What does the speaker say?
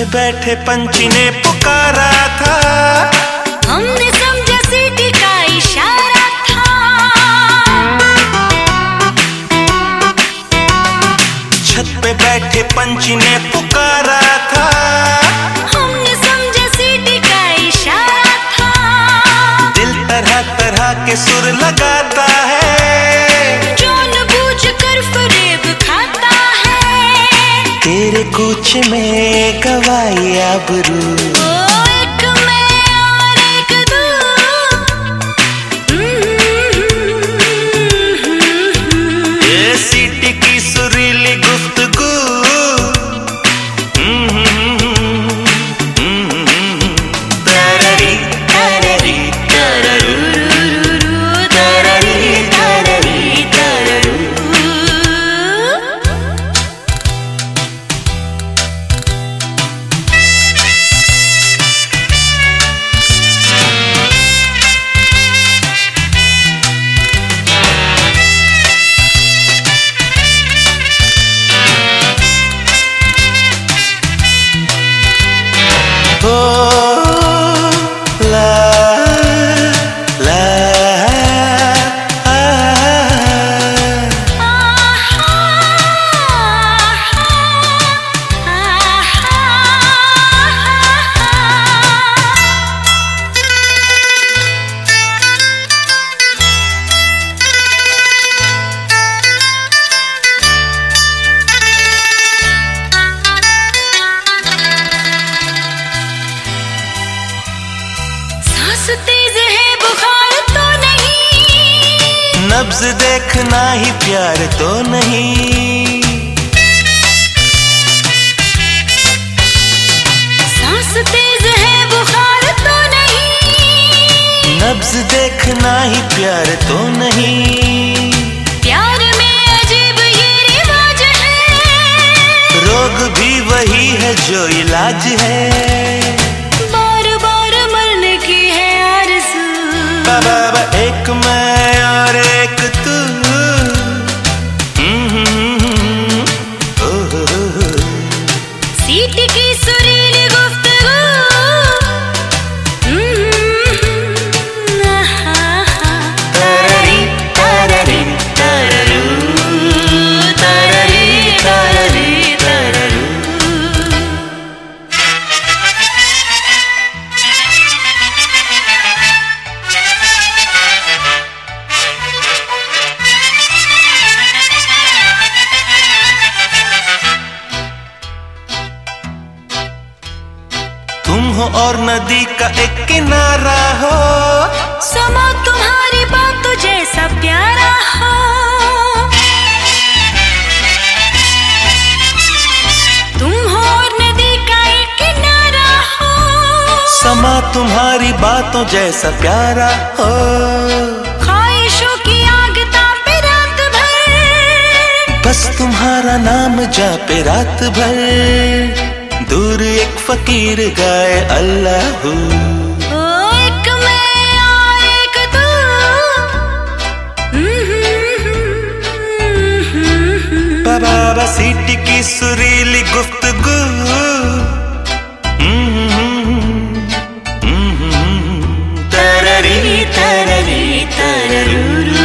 पे बैठे पंछी ने पुकारा था। हमने समझा सीटी का इशारा था। छत पे बैठे पंछी ने पुकारा था। हमने समझा सीटी का इशारा था। दिल तरह तरह के सुर लगाता तेरे कुछ में गवाई आबरू देखना ही प्यार तो नहीं। सांस तेज है बुखार तो नहीं। नब्ज देखना ही प्यार तो नहीं। प्यार में अजीब ये रिवाज है। रोग भी वही है जो इलाज है। बार बार मरने की है आरज़ू। बाबा एक मैं तुम हो और नदी का एक किनारा हो। समा तुम्हारी बात तो जैसा प्यारा हो। तुम हो और नदी का एक किनारा हो। समा तुम्हारी बातों जैसा प्यारा हो। ख्वाहिशों की आग तापे रात भर। बस तुम्हारा नाम जापे रात भर। दूर एक फकीर गाए अल्लाह ओ एक मैं और एक तू बाबा सीटी की सुरीली गुफ्तगू तररी तररी तररू